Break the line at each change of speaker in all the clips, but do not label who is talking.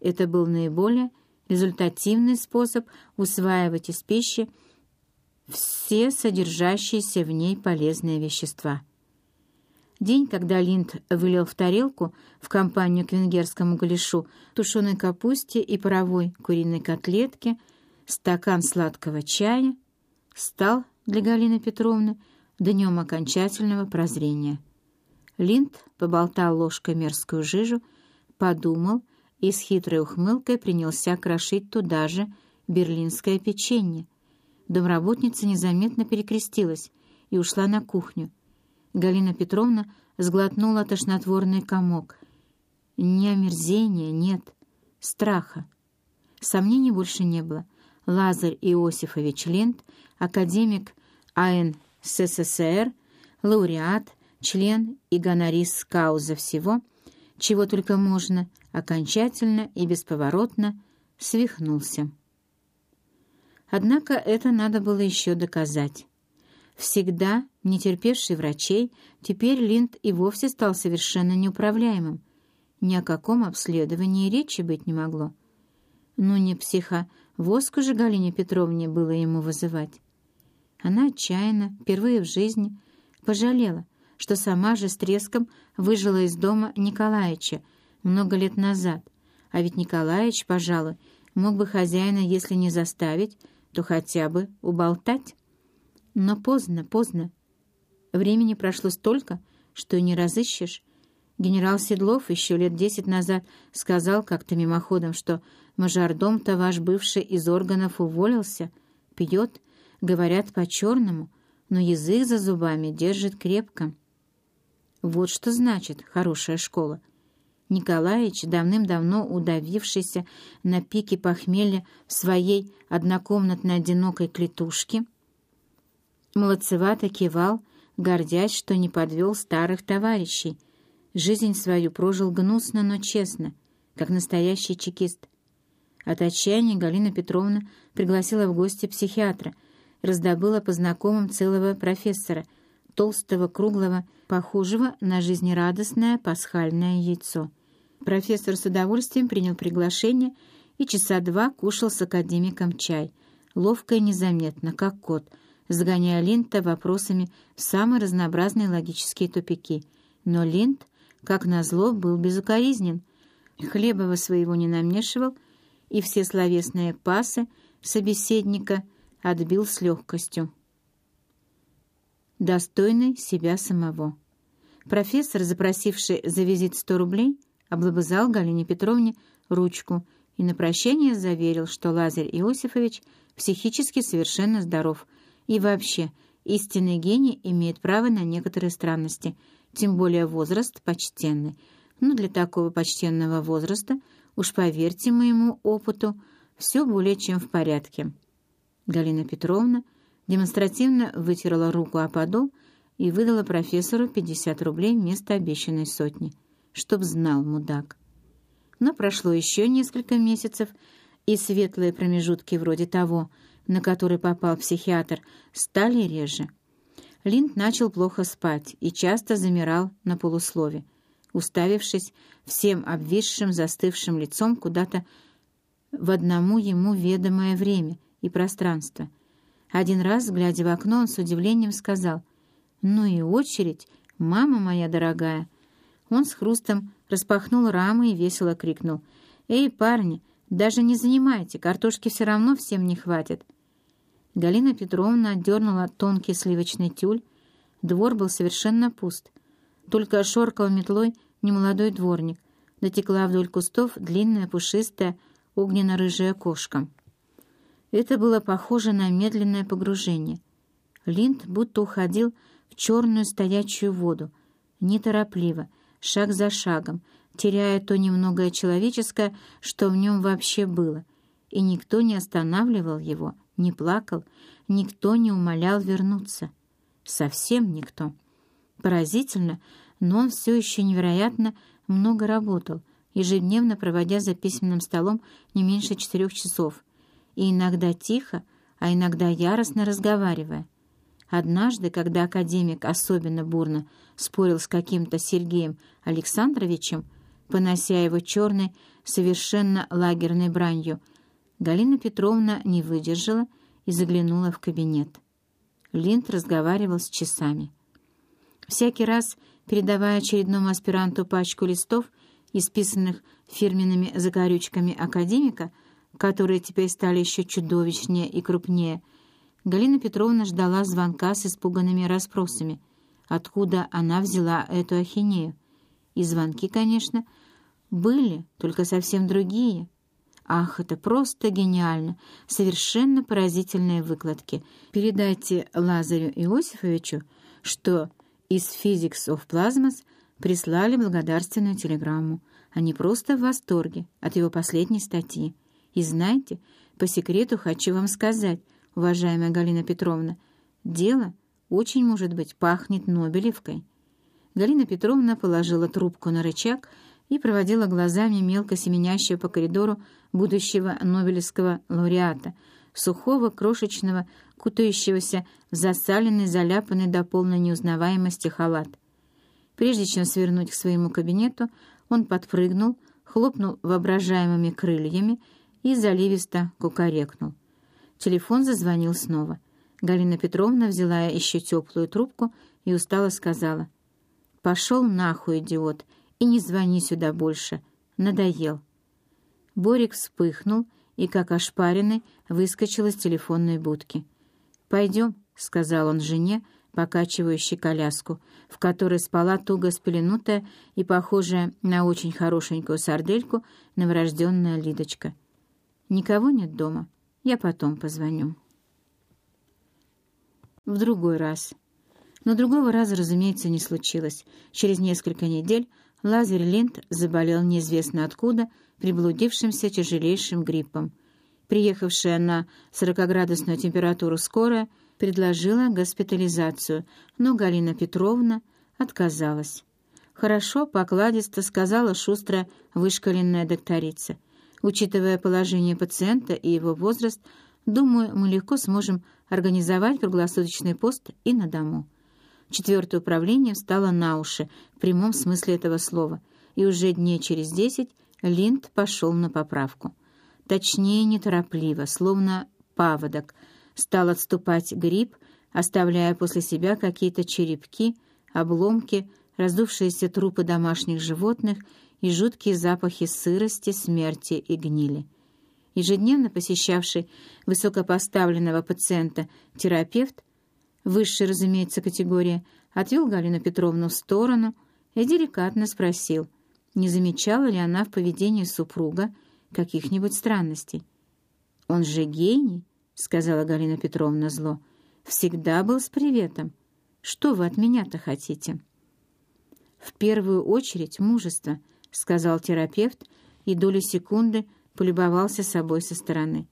это был наиболее результативный способ усваивать из пищи все содержащиеся в ней полезные вещества. День, когда Линд вылил в тарелку в компанию к венгерскому галишу тушеной капусте и паровой куриной котлетке стакан сладкого чая, стал для Галины Петровны днем окончательного прозрения. Линд поболтал ложкой мерзкую жижу, подумал и с хитрой ухмылкой принялся крошить туда же берлинское печенье. Домработница незаметно перекрестилась и ушла на кухню. Галина Петровна сглотнула тошнотворный комок. Не омерзения, нет, страха. Сомнений больше не было. Лазарь Иосифович Лент, академик АН СССР, лауреат, член и гонорист кауза всего, чего только можно, окончательно и бесповоротно свихнулся. Однако это надо было еще доказать. Всегда не терпевший врачей, теперь Линд и вовсе стал совершенно неуправляемым. Ни о каком обследовании речи быть не могло. Ну не психовозку же Галине Петровне было ему вызывать. Она отчаянно, впервые в жизни, пожалела, что сама же с треском выжила из дома Николаевича много лет назад, а ведь Николаевич, пожалуй, мог бы хозяина, если не заставить, то хотя бы уболтать. Но поздно, поздно. Времени прошло столько, что не разыщешь. Генерал Седлов еще лет десять назад сказал как-то мимоходом, что мажордом-то ваш бывший из органов уволился, пьет, говорят по-черному, но язык за зубами держит крепко. Вот что значит хорошая школа. Николаевич, давным-давно удавившийся на пике похмелья в своей однокомнатной одинокой клетушке, молодцевато кивал, гордясь, что не подвел старых товарищей. Жизнь свою прожил гнусно, но честно, как настоящий чекист. От отчаяния Галина Петровна пригласила в гости психиатра, раздобыла по знакомым целого профессора, толстого, круглого, похожего на жизнерадостное пасхальное яйцо. Профессор с удовольствием принял приглашение и часа два кушал с академиком чай, ловко и незаметно, как кот, загоняя Линта вопросами в самые разнообразные логические тупики. Но Линд, как назло, был безукоризнен. Хлебова своего не намешивал, и все словесные пасы собеседника отбил с легкостью. Достойный себя самого. Профессор, запросивший за визит сто рублей, облобызал Галине Петровне ручку и на прощание заверил, что Лазарь Иосифович психически совершенно здоров и вообще истинный гений имеет право на некоторые странности, тем более возраст почтенный. Но для такого почтенного возраста, уж поверьте моему опыту, все более чем в порядке. Галина Петровна демонстративно вытерла руку о подол и выдала профессору 50 рублей вместо обещанной сотни — чтоб знал мудак. Но прошло еще несколько месяцев, и светлые промежутки вроде того, на который попал психиатр, стали реже. Линд начал плохо спать и часто замирал на полуслове, уставившись всем обвисшим, застывшим лицом куда-то в одному ему ведомое время и пространство. Один раз, глядя в окно, он с удивлением сказал, «Ну и очередь, мама моя дорогая!» Он с хрустом распахнул рамы и весело крикнул. «Эй, парни, даже не занимайте, картошки все равно всем не хватит». Галина Петровна отдернула тонкий сливочный тюль. Двор был совершенно пуст. Только шоркал метлой немолодой дворник. Дотекла вдоль кустов длинная, пушистая, огненно-рыжая кошка. Это было похоже на медленное погружение. Линд будто уходил в черную стоячую воду, неторопливо — шаг за шагом, теряя то немногое человеческое, что в нем вообще было. И никто не останавливал его, не плакал, никто не умолял вернуться. Совсем никто. Поразительно, но он все еще невероятно много работал, ежедневно проводя за письменным столом не меньше четырех часов, и иногда тихо, а иногда яростно разговаривая. Однажды, когда академик особенно бурно спорил с каким-то Сергеем Александровичем, понося его черной, совершенно лагерной бранью. Галина Петровна не выдержала и заглянула в кабинет. Линд разговаривал с часами. Всякий раз, передавая очередному аспиранту пачку листов, исписанных фирменными закорючками академика, которые теперь стали еще чудовищнее и крупнее, Галина Петровна ждала звонка с испуганными расспросами, откуда она взяла эту ахинею. И звонки, конечно, были, только совсем другие. Ах, это просто гениально! Совершенно поразительные выкладки. Передайте Лазарю Иосифовичу, что из Physics of Plasmas прислали благодарственную телеграмму. Они просто в восторге от его последней статьи. И знаете, по секрету хочу вам сказать, уважаемая Галина Петровна, дело очень, может быть, пахнет Нобелевкой. Галина Петровна положила трубку на рычаг и проводила глазами мелко семенящего по коридору будущего Нобелевского лауреата, сухого, крошечного, кутающегося засаленный, заляпанный до полной неузнаваемости халат. Прежде чем свернуть к своему кабинету, он подпрыгнул, хлопнул воображаемыми крыльями и заливисто кукарекнул. Телефон зазвонил снова. Галина Петровна взяла еще теплую трубку и устало сказала. «Пошел нахуй, идиот, и не звони сюда больше. Надоел». Борик вспыхнул и, как ошпаренный, выскочил из телефонной будки. «Пойдем», — сказал он жене, покачивающей коляску, в которой спала туго спеленутая и похожая на очень хорошенькую сардельку новорожденная Лидочка. «Никого нет дома?» Я потом позвоню. В другой раз. Но другого раза, разумеется, не случилось. Через несколько недель Лазарь Линд заболел неизвестно откуда, приблудившимся тяжелейшим гриппом. Приехавшая на 40-градусную температуру скорая предложила госпитализацию, но Галина Петровна отказалась. «Хорошо, покладисто», — сказала шустрая вышкаленная докторица — Учитывая положение пациента и его возраст, думаю, мы легко сможем организовать круглосуточный пост и на дому. Четвертое управление встало на уши в прямом смысле этого слова, и уже дней через десять Линд пошел на поправку. Точнее, неторопливо, словно паводок, стал отступать гриб, оставляя после себя какие-то черепки, обломки, раздувшиеся трупы домашних животных и жуткие запахи сырости, смерти и гнили. Ежедневно посещавший высокопоставленного пациента терапевт, высшей, разумеется, категория, отвел Галину Петровну в сторону и деликатно спросил, не замечала ли она в поведении супруга каких-нибудь странностей. «Он же гений», — сказала Галина Петровна зло, — «всегда был с приветом. Что вы от меня-то хотите?» «В первую очередь мужество», — сказал терапевт и доли секунды полюбовался собой со стороны.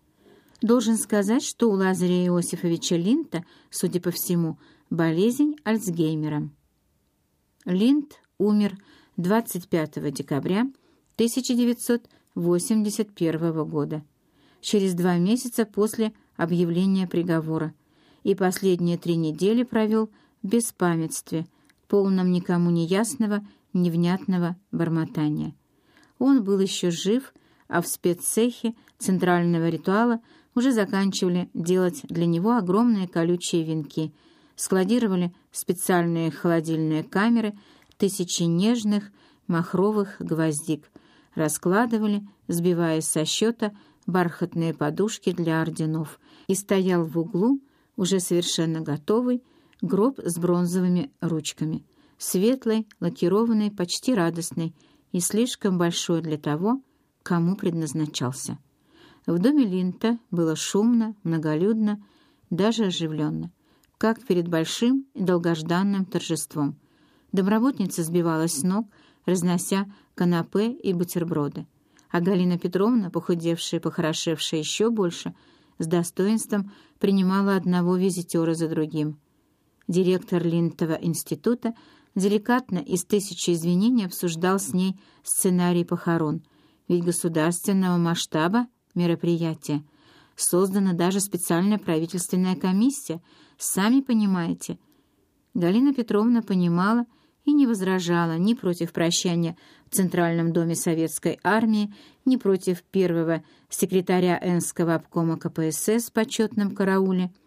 Должен сказать, что у Лазаря Иосифовича Линта, судя по всему, болезнь Альцгеймера. Линд умер 25 декабря 1981 года, через два месяца после объявления приговора, и последние три недели провел в беспамятстве, полном никому не ясного невнятного бормотания. Он был еще жив, а в спеццехе центрального ритуала уже заканчивали делать для него огромные колючие венки, складировали специальные холодильные камеры, тысячи нежных махровых гвоздик, раскладывали, сбивая со счета, бархатные подушки для орденов, и стоял в углу, уже совершенно готовый, гроб с бронзовыми ручками — светлый, лакированный, почти радостный и слишком большой для того, кому предназначался. В доме Линта было шумно, многолюдно, даже оживленно, как перед большим и долгожданным торжеством. Домработница сбивалась с ног, разнося канапе и бутерброды, а Галина Петровна, похудевшая и похорошевшая еще больше, с достоинством принимала одного визитера за другим. Директор Линтова института деликатно и с тысячей извинений обсуждал с ней сценарий похорон, ведь государственного масштаба мероприятия. Создана даже специальная правительственная комиссия, сами понимаете. Галина Петровна понимала и не возражала ни против прощания в Центральном доме Советской Армии, ни против первого секретаря Энского обкома КПСС в почетном карауле —